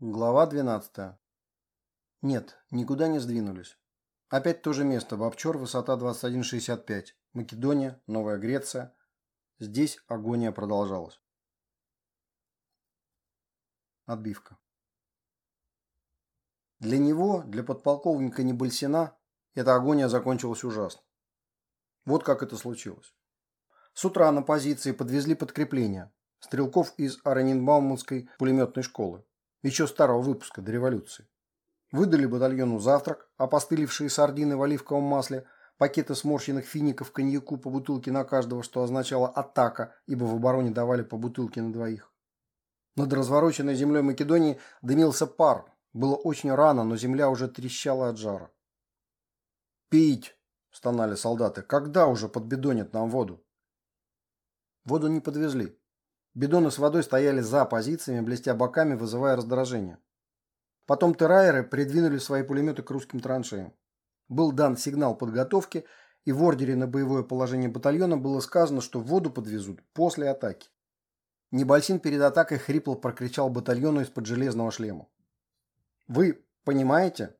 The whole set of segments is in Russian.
Глава 12. Нет, никуда не сдвинулись. Опять то же место, Бобчор, высота 21,65. Македония, Новая Греция. Здесь агония продолжалась. Отбивка. Для него, для подполковника Небольсина, эта агония закончилась ужасно. Вот как это случилось. С утра на позиции подвезли подкрепление. Стрелков из Аранинбауманской пулеметной школы еще старого выпуска до революции. Выдали батальону завтрак, опостылевшие сардины в оливковом масле, пакеты сморщенных фиников коньяку по бутылке на каждого, что означало «атака», ибо в обороне давали по бутылке на двоих. Над развороченной землей Македонии дымился пар. Было очень рано, но земля уже трещала от жара. «Пить!» – стонали солдаты. «Когда уже подбедонят нам воду?» Воду не подвезли. Бидоны с водой стояли за позициями, блестя боками, вызывая раздражение. Потом террайеры придвинули свои пулеметы к русским траншеям. Был дан сигнал подготовки, и в ордере на боевое положение батальона было сказано, что воду подвезут после атаки. Небольсин перед атакой хрипло прокричал батальону из-под железного шлема. «Вы понимаете?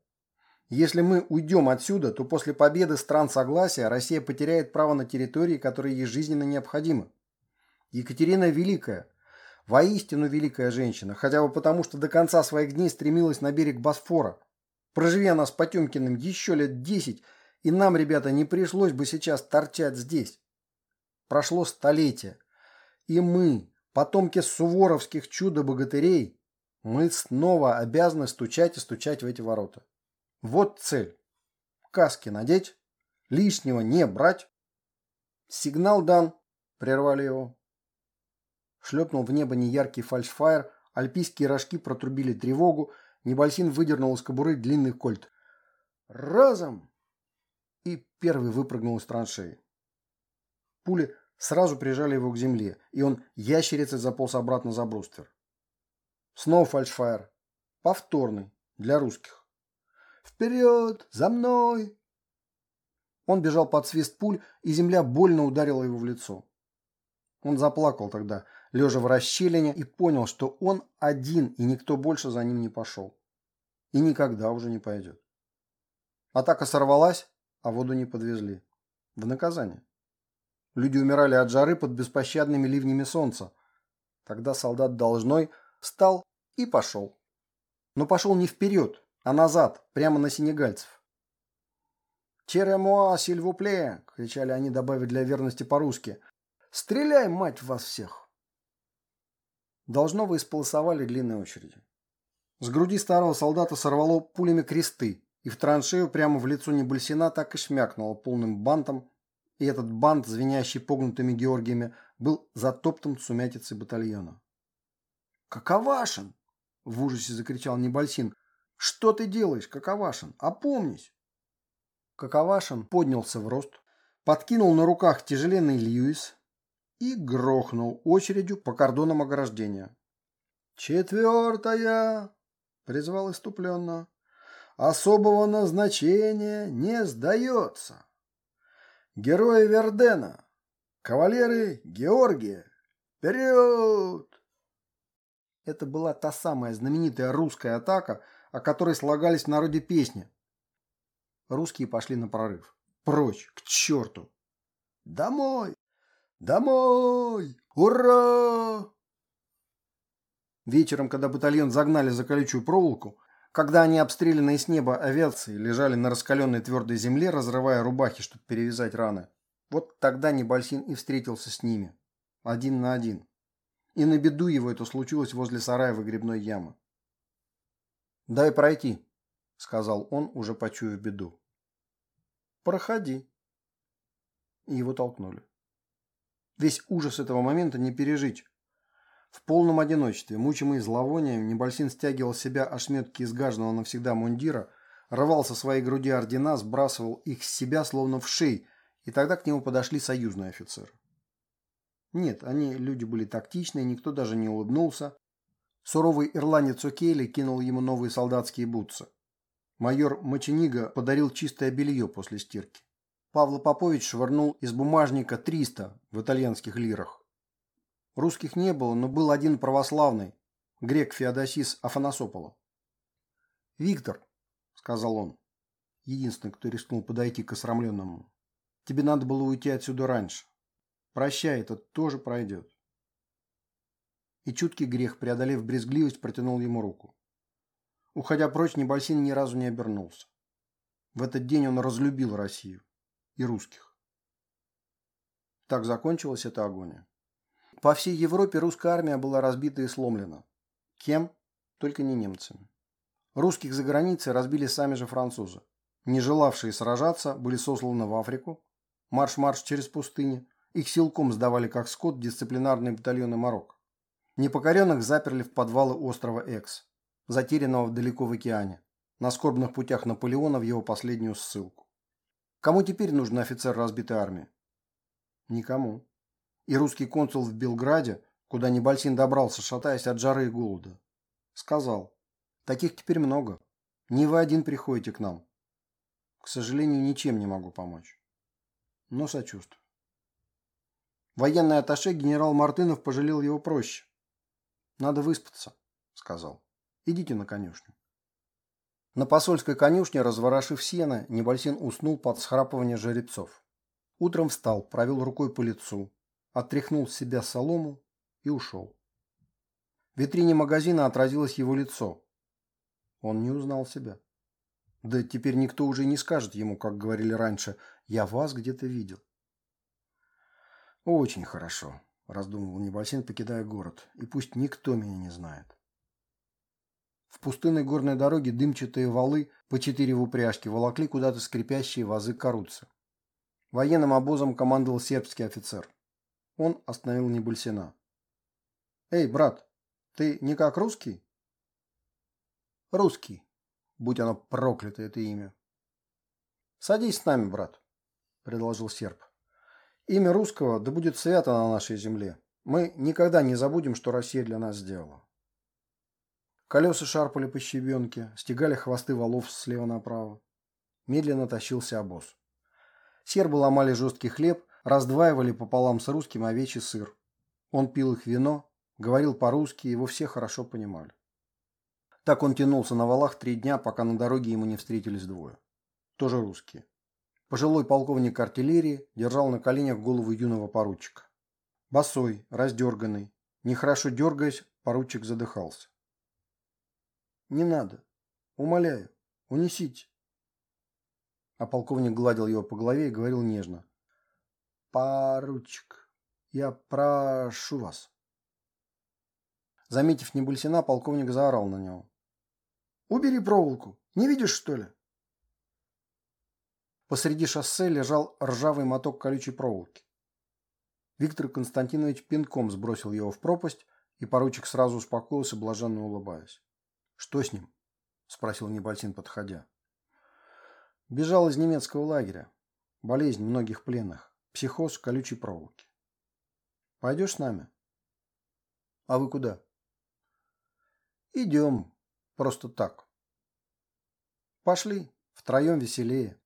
Если мы уйдем отсюда, то после победы стран согласия Россия потеряет право на территории, которые ей жизненно необходимы. Екатерина Великая, воистину великая женщина, хотя бы потому, что до конца своих дней стремилась на берег Босфора. Проживи она с Потемкиным еще лет десять, и нам, ребята, не пришлось бы сейчас торчать здесь. Прошло столетие, и мы, потомки суворовских чудо-богатырей, мы снова обязаны стучать и стучать в эти ворота. Вот цель. Каски надеть, лишнего не брать. Сигнал дан, прервали его. Шлепнул в небо неяркий фальшфайр, альпийские рожки протрубили тревогу, Небольсин выдернул из кобуры длинный кольт. «Разом!» И первый выпрыгнул из траншеи. Пули сразу прижали его к земле, и он ящерицей заполз обратно за бруствер. Снова фальшфайр. Повторный, для русских. «Вперед! За мной!» Он бежал под свист пуль, и земля больно ударила его в лицо. Он заплакал тогда, лежа в расщелине, и понял, что он один, и никто больше за ним не пошел. И никогда уже не пойдет. Атака сорвалась, а воду не подвезли. В наказание. Люди умирали от жары под беспощадными ливнями солнца. Тогда солдат Должной встал и пошел. Но пошел не вперед, а назад, прямо на сенегальцев. «Черемуа, сильвупле!» – кричали они, добавив для верности по-русски. «Стреляй, мать вас всех!» Должно вы исполосовали длинные очереди. С груди старого солдата сорвало пулями кресты, и в траншею прямо в лицо Небольсина так и шмякнуло полным бантом, и этот бант, звенящий погнутыми Георгиями, был затоптан сумятицей батальона. «Каковашин!» – в ужасе закричал Небольсин. «Что ты делаешь, Каковашин? Опомнись!» Каковашин поднялся в рост, подкинул на руках тяжеленный Льюис, и грохнул очередью по кордонам ограждения. «Четвертая!» – призвал иступленно. «Особого назначения не сдается. Герои Вердена, кавалеры Георгия, вперед!» Это была та самая знаменитая русская атака, о которой слагались в народе песни. Русские пошли на прорыв. Прочь, к черту! «Домой! «Домой! Ура!» Вечером, когда батальон загнали за колючую проволоку, когда они, обстрелянные с неба авиации, лежали на раскаленной твердой земле, разрывая рубахи, чтобы перевязать раны, вот тогда Небольсин и встретился с ними. Один на один. И на беду его это случилось возле сарая выгребной ямы. «Дай пройти», — сказал он, уже почуяв беду. «Проходи». И его толкнули. Весь ужас этого момента не пережить. В полном одиночестве, мучимый зловонием, Небольсин стягивал с себя ошметки изгаженного навсегда мундира, рвал со своей груди ордена, сбрасывал их с себя словно в шей, и тогда к нему подошли союзные офицеры. Нет, они люди были тактичные, никто даже не улыбнулся. Суровый ирландец О'Кейли кинул ему новые солдатские бутсы. Майор Моченига подарил чистое белье после стирки. Павло Попович швырнул из бумажника 300 в итальянских лирах. Русских не было, но был один православный. грек Феодосис Афанасопола. «Виктор», — сказал он, единственный, кто рискнул подойти к осрамленному, — «тебе надо было уйти отсюда раньше. Прощай, это тоже пройдет». И чуткий грех, преодолев брезгливость, протянул ему руку. Уходя прочь, Небольсин ни разу не обернулся. В этот день он разлюбил Россию и русских. Так закончилась эта агония. По всей Европе русская армия была разбита и сломлена. Кем? Только не немцами. Русских за границей разбили сами же французы. Не желавшие сражаться, были сосланы в Африку. Марш-марш через пустыни. Их силком сдавали как скот дисциплинарные батальоны Марокко. Непокоренных заперли в подвалы острова Экс, затерянного далеко в океане, на скорбных путях Наполеона в его последнюю ссылку. Кому теперь нужен офицер разбитой армии? Никому. И русский консул в Белграде, куда Небольсин добрался, шатаясь от жары и голода, сказал, Таких теперь много. Не вы один приходите к нам. К сожалению, ничем не могу помочь. Но сочувствую. Военный атташе генерал Мартынов пожалел его проще. «Надо выспаться», — сказал. «Идите на конюшню». На посольской конюшне, разворошив сено, Небольсин уснул под схрапывание жеребцов. Утром встал, провел рукой по лицу, отряхнул с себя солому и ушел. В витрине магазина отразилось его лицо, он не узнал себя. Да теперь никто уже не скажет ему, как говорили раньше, «Я вас где-то видел». «Очень хорошо», – раздумывал Небольсин, покидая город, «и пусть никто меня не знает». В пустынной горной дороге дымчатые валы по четыре в упряжке волокли куда-то скрипящие вазы коруцы. Военным обозом командовал сербский офицер. Он остановил Небольсина. «Эй, брат, ты не как русский?» Русский. Будь оно проклято, это имя. Садись с нами, брат, предложил серб. Имя русского да будет свято на нашей земле. Мы никогда не забудем, что Россия для нас сделала. Колеса шарпали по щебенке, стегали хвосты валов слева направо. Медленно тащился обоз. Сербы ломали жесткий хлеб, раздваивали пополам с русским овечий сыр. Он пил их вино, говорил по-русски, его все хорошо понимали. Так он тянулся на валах три дня, пока на дороге ему не встретились двое. Тоже русские. Пожилой полковник артиллерии держал на коленях голову юного поручика. Босой, раздерганный, нехорошо дергаясь, поручик задыхался. «Не надо. Умоляю. Унесите». А полковник гладил его по голове и говорил нежно. «Поручик, я прошу вас». Заметив Небульсина, полковник заорал на него. Убери проволоку. Не видишь, что ли? Посреди шоссе лежал ржавый моток колючей проволоки. Виктор Константинович пинком сбросил его в пропасть, и поручик сразу успокоился, блаженно улыбаясь. «Что с ним?» – спросил Небольсин, подходя. «Бежал из немецкого лагеря. Болезнь многих пленных. Психоз колючей проволоки. Пойдешь с нами?» «А вы куда?» «Идем. Просто так. Пошли, втроем веселее.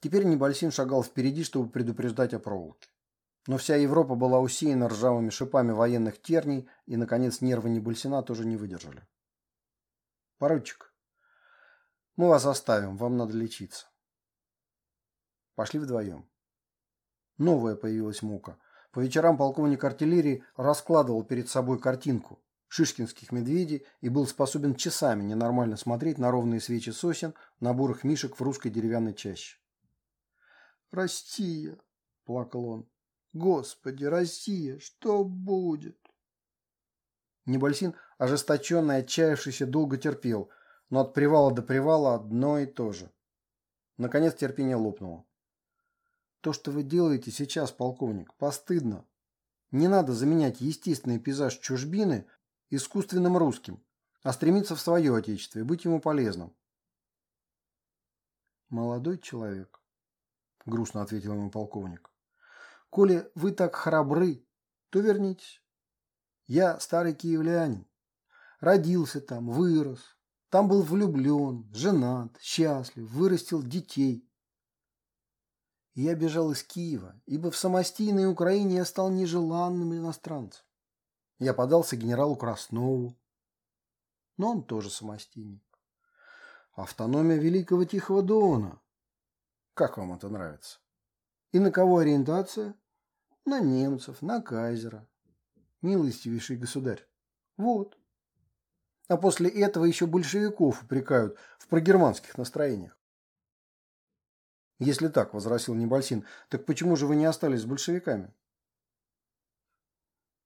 Теперь Небольсин шагал впереди, чтобы предупреждать о проволоке. Но вся Европа была усеяна ржавыми шипами военных терний, и, наконец, нервы Небольсина тоже не выдержали. «Поручик, мы вас оставим, вам надо лечиться». Пошли вдвоем. Новая появилась мука. По вечерам полковник артиллерии раскладывал перед собой картинку, шишкинских медведей и был способен часами ненормально смотреть на ровные свечи сосен, на бурых мишек в русской деревянной чаще. «Россия!» – плакал он. «Господи, Россия, что будет?» Небольсин, ожесточенный, отчаявшийся, долго терпел, но от привала до привала одно и то же. Наконец терпение лопнуло. «То, что вы делаете сейчас, полковник, постыдно. Не надо заменять естественный пейзаж чужбины искусственным русским, а стремиться в свое отечество и быть ему полезным. «Молодой человек», — грустно ответил ему полковник, — «коли вы так храбры, то вернитесь. Я старый киевлянин, родился там, вырос, там был влюблен, женат, счастлив, вырастил детей. Я бежал из Киева, ибо в самостийной Украине я стал нежеланным иностранцем. Я подался генералу Краснову. Но он тоже самостийник. Автономия Великого Тихого Дона. Как вам это нравится? И на кого ориентация? На немцев, на кайзера. Милостивейший государь. Вот. А после этого еще большевиков упрекают в прогерманских настроениях. Если так, возразил Небольсин, так почему же вы не остались с большевиками?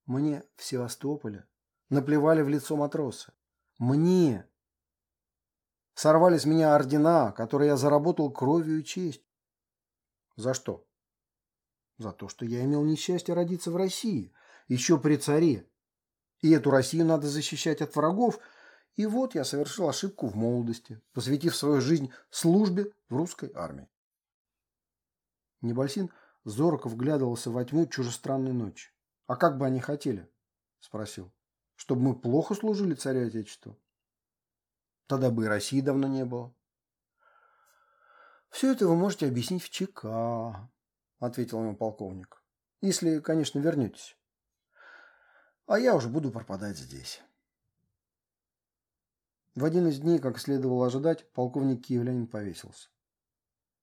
Мне в Севастополе наплевали в лицо матросы. Мне. Сорвали с меня ордена, которые я заработал кровью и честью. За что? За то, что я имел несчастье родиться в России, еще при царе. И эту Россию надо защищать от врагов. И вот я совершил ошибку в молодости, посвятив свою жизнь службе в русской армии. Небольсин зорко вглядывался во тьму чужестранной ночи. «А как бы они хотели?» – спросил. «Чтобы мы плохо служили царю Отечеству?» Тогда бы и России давно не было. «Все это вы можете объяснить в ЧК», – ответил ему полковник. «Если, конечно, вернетесь. А я уже буду пропадать здесь». В один из дней, как следовало ожидать, полковник Киевлянин повесился.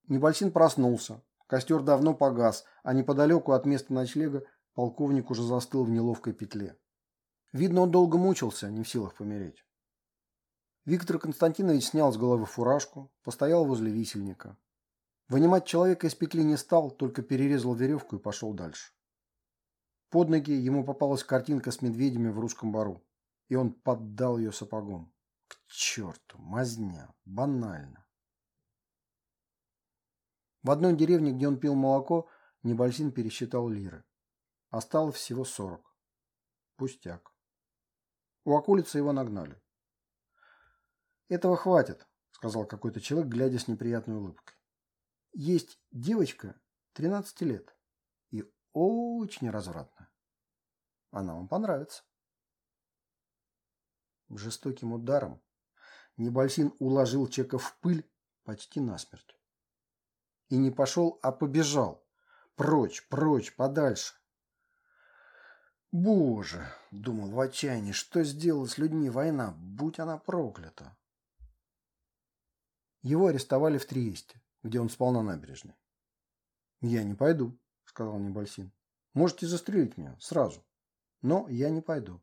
Небольсин проснулся, Костер давно погас, а неподалеку от места ночлега полковник уже застыл в неловкой петле. Видно, он долго мучился, не в силах помереть. Виктор Константинович снял с головы фуражку, постоял возле висельника. Вынимать человека из петли не стал, только перерезал веревку и пошел дальше. Под ноги ему попалась картинка с медведями в русском бару, и он поддал ее сапогом. К черту, мазня, банально. В одной деревне, где он пил молоко, Небольсин пересчитал лиры. Осталось всего сорок. Пустяк. У околицы его нагнали. «Этого хватит», — сказал какой-то человек, глядя с неприятной улыбкой. «Есть девочка 13 лет и очень развратная. Она вам понравится». Жестоким ударом Небольсин уложил Чека в пыль почти насмерть. И не пошел, а побежал. Прочь, прочь, подальше. Боже, думал в отчаянии, что сделала с людьми война, будь она проклята. Его арестовали в Триесте, где он спал на набережной. «Я не пойду», — сказал Небольсин. «Можете застрелить меня сразу, но я не пойду.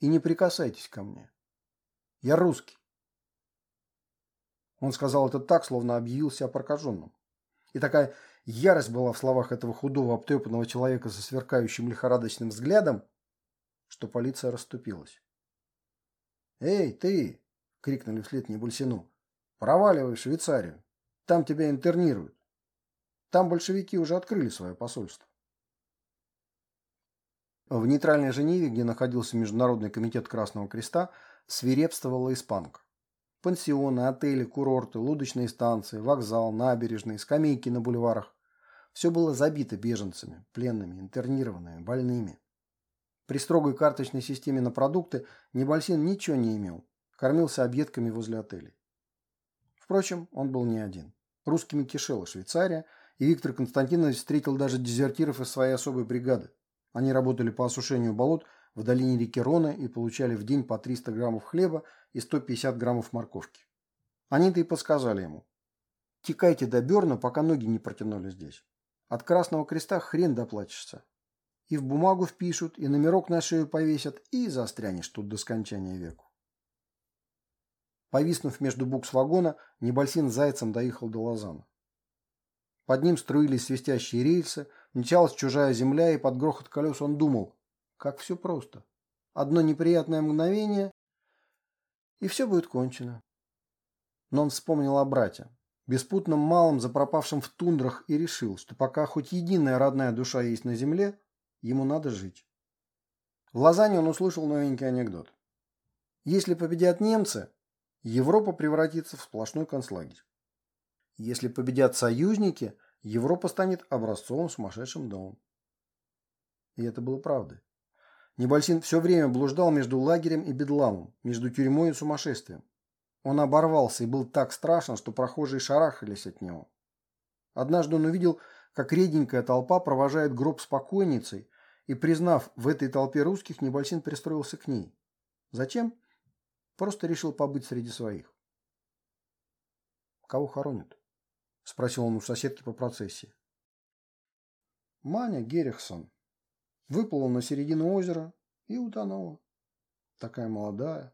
И не прикасайтесь ко мне. Я русский». Он сказал это так, словно объявил себя прокаженным. И такая ярость была в словах этого худого обтрепанного человека со сверкающим лихорадочным взглядом, что полиция расступилась. «Эй, ты!» — крикнули вслед Небольсину. «Проваливай в Швейцарию. Там тебя интернируют. Там большевики уже открыли свое посольство». В нейтральной Женеве, где находился Международный комитет Красного Креста, свирепствовала испанка. Пансионы, отели, курорты, лодочные станции, вокзал, набережные, скамейки на бульварах. Все было забито беженцами, пленными, интернированными, больными. При строгой карточной системе на продукты Небольсин ничего не имел. Кормился объедками возле отелей. Впрочем, он был не один. Русскими кишела Швейцария, и Виктор Константинович встретил даже дезертиров из своей особой бригады. Они работали по осушению болот в долине реки Рона и получали в день по 300 граммов хлеба и 150 граммов морковки. Они-то и подсказали ему. Текайте до Берна, пока ноги не протянули здесь. От Красного Креста хрен доплачешься. И в бумагу впишут, и номерок на шею повесят, и застрянешь тут до скончания веку. Повиснув между букс вагона, Небольсин зайцем доехал до Лозана. Под ним струились свистящие рельсы, мчалась чужая земля, и под грохот колес он думал, как все просто. Одно неприятное мгновение, и все будет кончено. Но он вспомнил о брате, беспутном малом, запропавшем в тундрах, и решил, что пока хоть единая родная душа есть на земле, ему надо жить. В Лозанне он услышал новенький анекдот. Если победят немцы, Европа превратится в сплошной концлагерь. Если победят союзники, Европа станет образцовым сумасшедшим домом. И это было правдой. Небольсин все время блуждал между лагерем и бедламом, между тюрьмой и сумасшествием. Он оборвался и был так страшен, что прохожие шарахались от него. Однажды он увидел, как реденькая толпа провожает гроб с покойницей, и, признав в этой толпе русских, Небольсин пристроился к ней. Зачем? Просто решил побыть среди своих. «Кого хоронят?» – спросил он у соседки по процессии. Маня Герихсон выплыла на середину озера и утонула. Такая молодая.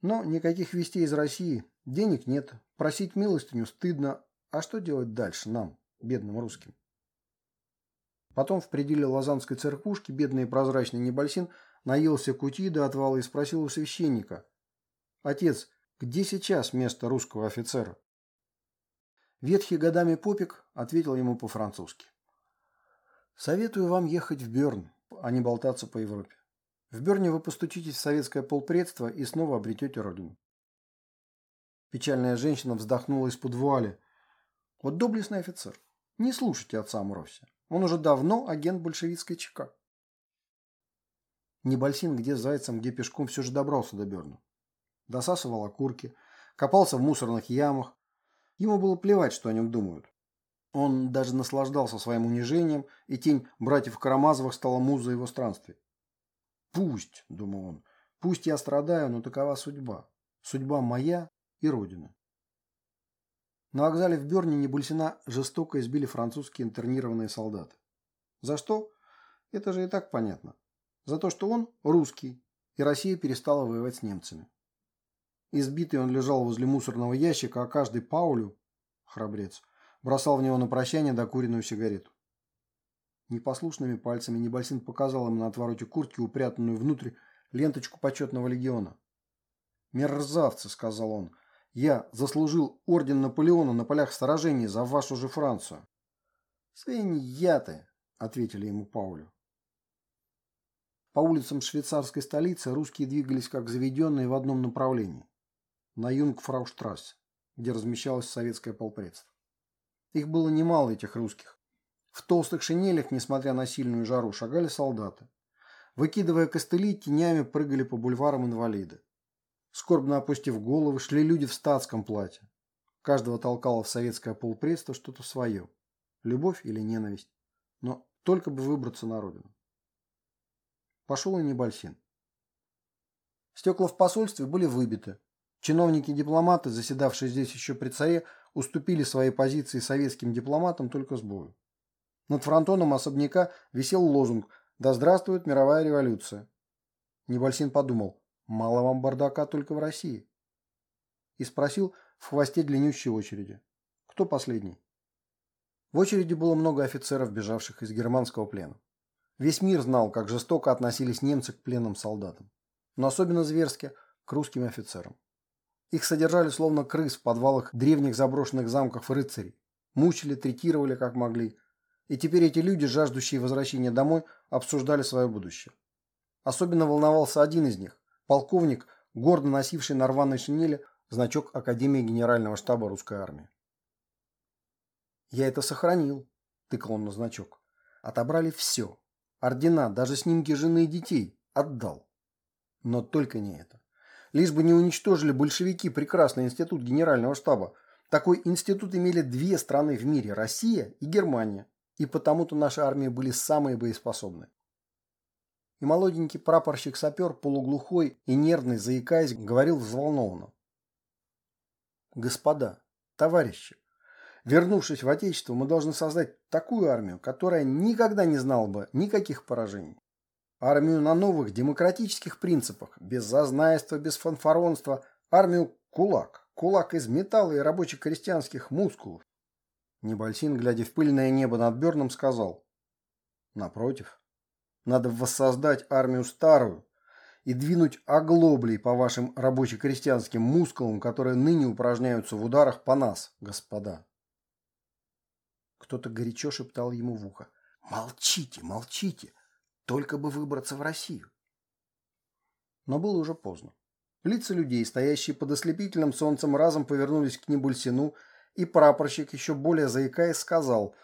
Но никаких вестей из России, денег нет, просить милостыню стыдно, а что делать дальше нам, бедным русским? Потом в пределе Лазанской церквушки бедный прозрачный Небольсин наелся кути до отвала и спросил у священника. «Отец, где сейчас место русского офицера?» Ветхий годами попик ответил ему по-французски. «Советую вам ехать в Берн, а не болтаться по Европе. В Берне вы постучитесь в советское полпредство и снова обретете родину». Печальная женщина вздохнула из-под вуали. «Вот доблестный офицер. Не слушайте отца Амуровся. Он уже давно агент большевистской ЧК. Небольсин где зайцем, где пешком все же добрался до Берна. Досасывал окурки, копался в мусорных ямах. Ему было плевать, что о нем думают. Он даже наслаждался своим унижением, и тень братьев Карамазовых стала музой его странствий. «Пусть», — думал он, — «пусть я страдаю, но такова судьба. Судьба моя и Родина». На вокзале в Берне Небульсина жестоко избили французские интернированные солдаты. За что? Это же и так понятно. За то, что он русский, и Россия перестала воевать с немцами. Избитый он лежал возле мусорного ящика, а каждый Паулю, храбрец, бросал в него на прощание докуренную сигарету. Непослушными пальцами Небольсин показал ему на отвороте куртки, упрятанную внутрь, ленточку почетного легиона. «Мерзавцы», — сказал он, я заслужил орден Наполеона на полях сражений за вашу же Францию. Свинья ты, ответили ему Паулю. По улицам швейцарской столицы русские двигались как заведенные в одном направлении. На Юнгфрауштрассе, где размещалось советское полпредство. Их было немало, этих русских. В толстых шинелях, несмотря на сильную жару, шагали солдаты. Выкидывая костыли, тенями прыгали по бульварам инвалиды. Скорбно опустив головы, шли люди в статском платье. Каждого толкало в советское полпредство что-то свое. Любовь или ненависть. Но только бы выбраться на родину. Пошел и Небольсин. Стекла в посольстве были выбиты. Чиновники-дипломаты, заседавшие здесь еще при царе, уступили свои позиции советским дипломатам только с бою. Над фронтоном особняка висел лозунг «Да здравствует мировая революция». Небольсин подумал, Мало вам бардака только в России. И спросил в хвосте длиннющей очереди. Кто последний? В очереди было много офицеров, бежавших из германского плена. Весь мир знал, как жестоко относились немцы к пленным солдатам. Но особенно зверски к русским офицерам. Их содержали словно крыс в подвалах древних заброшенных замков рыцарей. Мучили, третировали как могли. И теперь эти люди, жаждущие возвращения домой, обсуждали свое будущее. Особенно волновался один из них, полковник, гордо носивший на рваной шинели значок Академии Генерального штаба русской армии. «Я это сохранил», – тыкал он на значок. «Отобрали все. Ордена, даже снимки жены и детей. Отдал. Но только не это. Лишь бы не уничтожили большевики прекрасный институт Генерального штаба. Такой институт имели две страны в мире – Россия и Германия. И потому-то наши армии были самые боеспособные и молоденький прапорщик-сапер, полуглухой и нервный, заикаясь, говорил взволнованно. «Господа, товарищи, вернувшись в Отечество, мы должны создать такую армию, которая никогда не знала бы никаких поражений. Армию на новых демократических принципах, без зазнайства, без фанфаронства, армию кулак, кулак из металла и рабочих крестьянских мускулов. Небольсин, глядя в пыльное небо над Берном, сказал, «Напротив, надо воссоздать армию старую и двинуть оглоблей по вашим рабоче-крестьянским мускулам, которые ныне упражняются в ударах по нас, господа. Кто-то горячо шептал ему в ухо. «Молчите, молчите! Только бы выбраться в Россию!» Но было уже поздно. Лица людей, стоящие под ослепительным солнцем, разом повернулись к Небульсину, и прапорщик, еще более заикаясь, сказал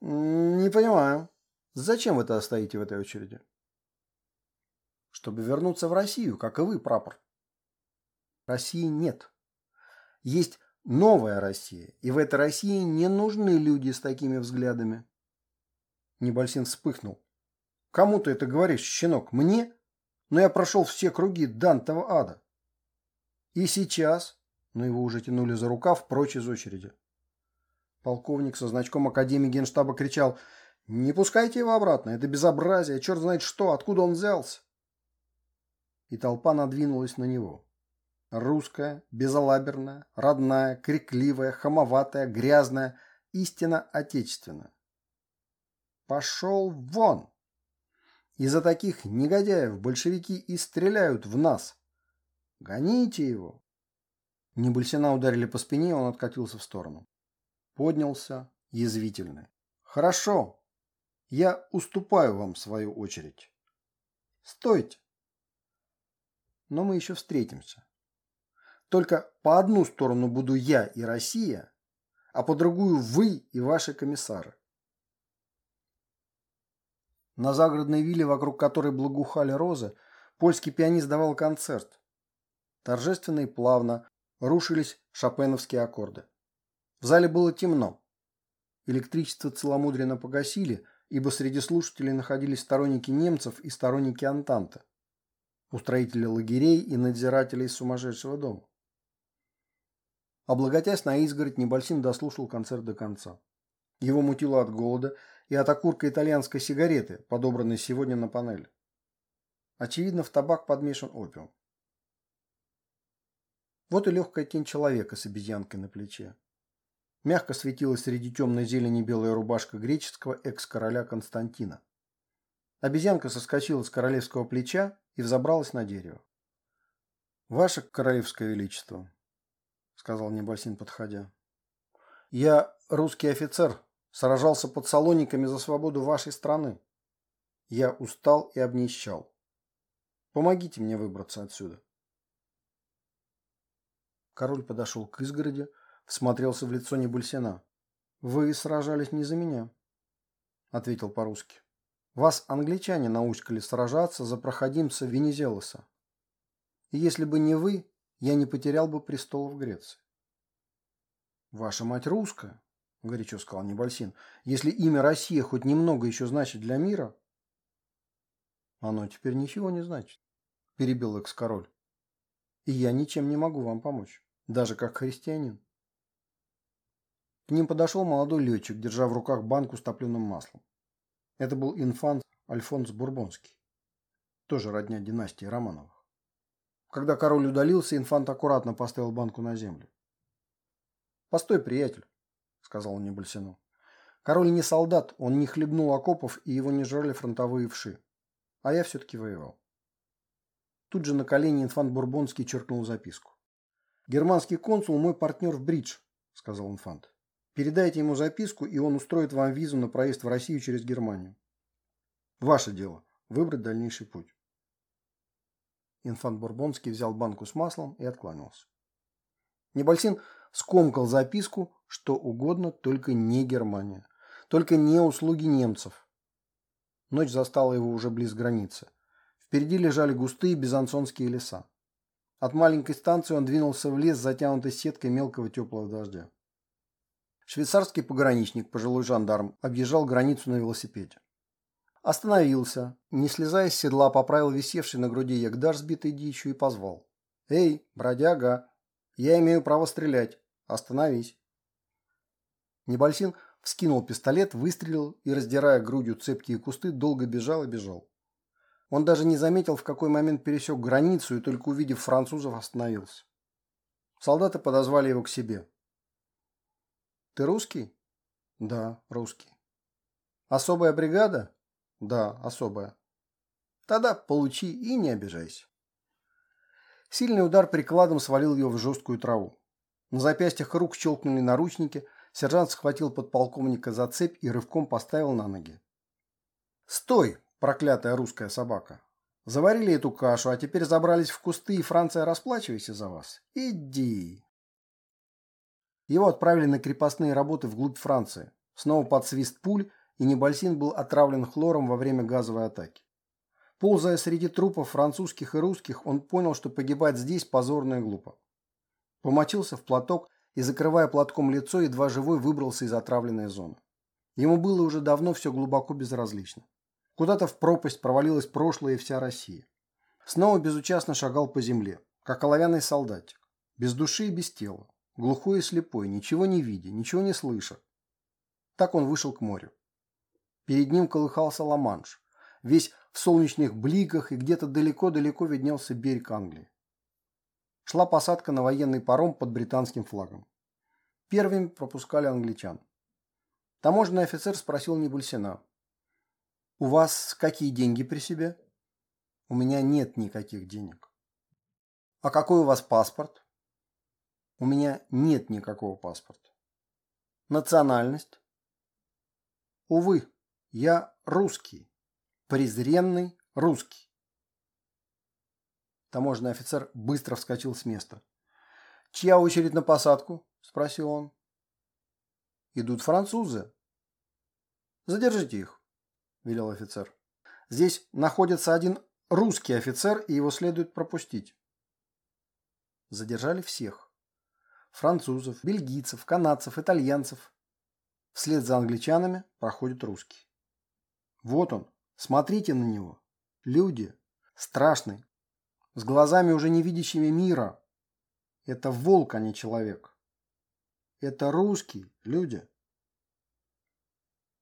«Не понимаю, Зачем вы это оставите в этой очереди? Чтобы вернуться в Россию, как и вы, прапор. России нет. Есть новая Россия, и в этой России не нужны люди с такими взглядами. Небольсин вспыхнул. Кому ты это говоришь, щенок? Мне? Но я прошел все круги Дантова ада. И сейчас, но его уже тянули за рукав прочь из очереди. Полковник со значком Академии Генштаба кричал «Не пускайте его обратно, это безобразие, черт знает что, откуда он взялся?» И толпа надвинулась на него. Русская, безалаберная, родная, крикливая, хамоватая, грязная, истинно отечественная. Пошел вон! Из-за таких негодяев большевики и стреляют в нас. Гоните его. Небольсина ударили по спине, он откатился в сторону. Поднялся, язвительный. Хорошо, я уступаю вам свою очередь. Стойте. Но мы еще встретимся. Только по одну сторону буду я и Россия, а по другую вы и ваши комиссары. На загородной вилле, вокруг которой благоухали розы, польский пианист давал концерт. Торжественно и плавно рушились шопеновские аккорды. В зале было темно. Электричество целомудренно погасили, ибо среди слушателей находились сторонники немцев и сторонники Антанта, устроители лагерей и надзирателей сумасшедшего дома. Облаготясь на изгородь, Небольсин дослушал концерт до конца. Его мутило от голода и от окурка итальянской сигареты, подобранной сегодня на панели. Очевидно, в табак подмешан опиум. Вот и легкая тень человека с обезьянкой на плече. Мягко светилась среди темной зелени белая рубашка греческого экс-короля Константина. Обезьянка соскочила с королевского плеча и взобралась на дерево. «Ваше королевское величество», — сказал Небольсин, подходя, — «я русский офицер, сражался под салониками за свободу вашей страны. Я устал и обнищал. Помогите мне выбраться отсюда. Король подошел к изгороди, всмотрелся в лицо Небульсина. «Вы сражались не за меня», — ответил по-русски. «Вас англичане научкали сражаться за проходимца Венезелоса. И если бы не вы, я не потерял бы престола в Греции». «Ваша мать русская», – горячо сказал Небольсин. «Если имя Россия хоть немного еще значит для мира...» «Оно теперь ничего не значит», – перебил экс-король. «И я ничем не могу вам помочь, даже как христианин». К ним подошел молодой летчик, держа в руках банку с топленым маслом. Это был инфант Альфонс Бурбонский, тоже родня династии Романовых. Когда король удалился, инфант аккуратно поставил банку на землю. «Постой, приятель», сказал он Небольсину. Король не солдат, он не хлебнул окопов и его не жрали фронтовые вши. А я все-таки воевал. Тут же на колени инфант Бурбонский черкнул записку. «Германский консул мой партнер в бридж», — сказал инфант. «Передайте ему записку, и он устроит вам визу на проезд в Россию через Германию. Ваше дело — выбрать дальнейший путь». Инфант Бурбонский взял банку с маслом и откланялся. Небольсин скомкал записку, что угодно, только не Германия. Только не услуги немцев. Ночь застала его уже близ границы. Впереди лежали густые безансонские леса. От маленькой станции он двинулся в лес, затянутый сеткой мелкого теплого дождя. Швейцарский пограничник, пожилой жандарм, объезжал границу на велосипеде. Остановился, не слезая с седла, поправил висевший на груди ягдаш, сбитый дичью, и позвал. «Эй, бродяга, я имею право стрелять. Остановись!» Небольсин вскинул пистолет, выстрелил и, раздирая грудью цепкие кусты, долго бежал и бежал. Он даже не заметил, в какой момент пересек границу и, только увидев французов, остановился. Солдаты подозвали его к себе. «Ты русский?» «Да, русский». «Особая бригада?» «Да, особая». «Тогда получи и не обижайся». Сильный удар прикладом свалил ее в жесткую траву. На запястьях рук щелкнули наручники, Сержант схватил подполковника за цепь и рывком поставил на ноги. «Стой, проклятая русская собака! Заварили эту кашу, а теперь забрались в кусты, и Франция расплачивайся за вас. Иди!» Его отправили на крепостные работы вглубь Франции. Снова под свист пуль, и Небольсин был отравлен хлором во время газовой атаки. Ползая среди трупов французских и русских, он понял, что погибать здесь позорно и глупо. Помочился в платок и, закрывая платком лицо, едва живой выбрался из отравленной зоны. Ему было уже давно все глубоко безразлично. Куда-то в пропасть провалилась прошлое и вся Россия. Снова безучастно шагал по земле, как оловянный солдатик, без души и без тела, глухой и слепой, ничего не видя, ничего не слыша. Так он вышел к морю. Перед ним колыхался Ла-Манш, весь в солнечных бликах, и где-то далеко-далеко виднелся берег Англии. Шла посадка на военный паром под британским флагом. Первыми пропускали англичан. Таможенный офицер спросил Небульсина. «У вас какие деньги при себе?» «У меня нет никаких денег». «А какой у вас паспорт?» «У меня нет никакого паспорта». «Национальность?» «Увы, я русский, презренный русский». Таможенный офицер быстро вскочил с места. «Чья очередь на посадку?» – спросил он. «Идут французы». «Задержите их», – велел офицер. «Здесь находится один русский офицер, и его следует пропустить». Задержали всех. Французов, бельгийцев, канадцев, итальянцев. Вслед за англичанами проходит русский. Вот он, смотрите на него. Люди. Страшный. С глазами уже не видящими мира. Это волк, а не человек. Это русский, люди.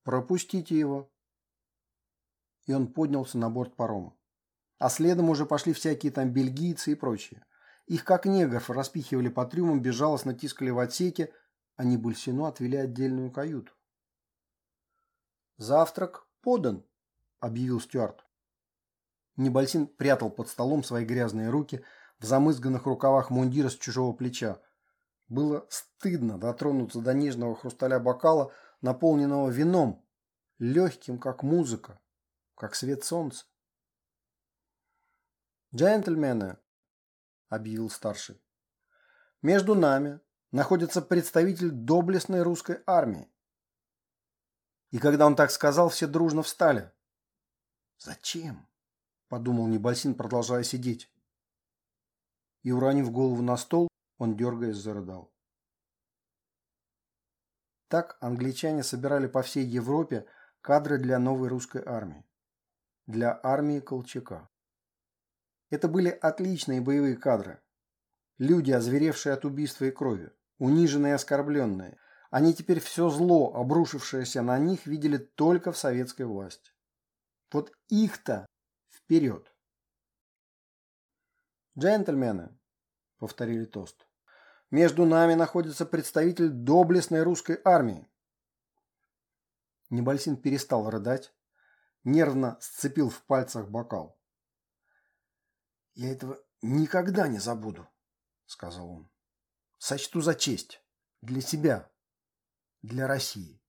Пропустите его. И он поднялся на борт парома. А следом уже пошли всякие там бельгийцы и прочие. Их как негров распихивали по трюмам, безжалостно тискали в отсеке, а Небульсину отвели отдельную каюту. «Завтрак подан», — объявил Стюарт. Небольсин прятал под столом свои грязные руки в замызганных рукавах мундира с чужого плеча. Было стыдно дотронуться до нежного хрусталя бокала, наполненного вином, легким, как музыка, как свет солнца. «Джентльмены», — объявил старший, — «между нами находится представитель доблестной русской армии». И когда он так сказал, все дружно встали. «Зачем?» – подумал Небольсин, продолжая сидеть. И, уронив голову на стол, он, дергаясь, зарыдал. Так англичане собирали по всей Европе кадры для новой русской армии. Для армии Колчака. Это были отличные боевые кадры. Люди, озверевшие от убийства и крови, униженные и оскорбленные. Они теперь все зло, обрушившееся на них, видели только в советской власти. Вот их-то Вперед! «Джентльмены!» — повторили тост. «Между нами находится представитель доблестной русской армии». Небольсин перестал рыдать, нервно сцепил в пальцах бокал. «Я этого никогда не забуду», — сказал он. «Сочту за честь. Для себя. Для России».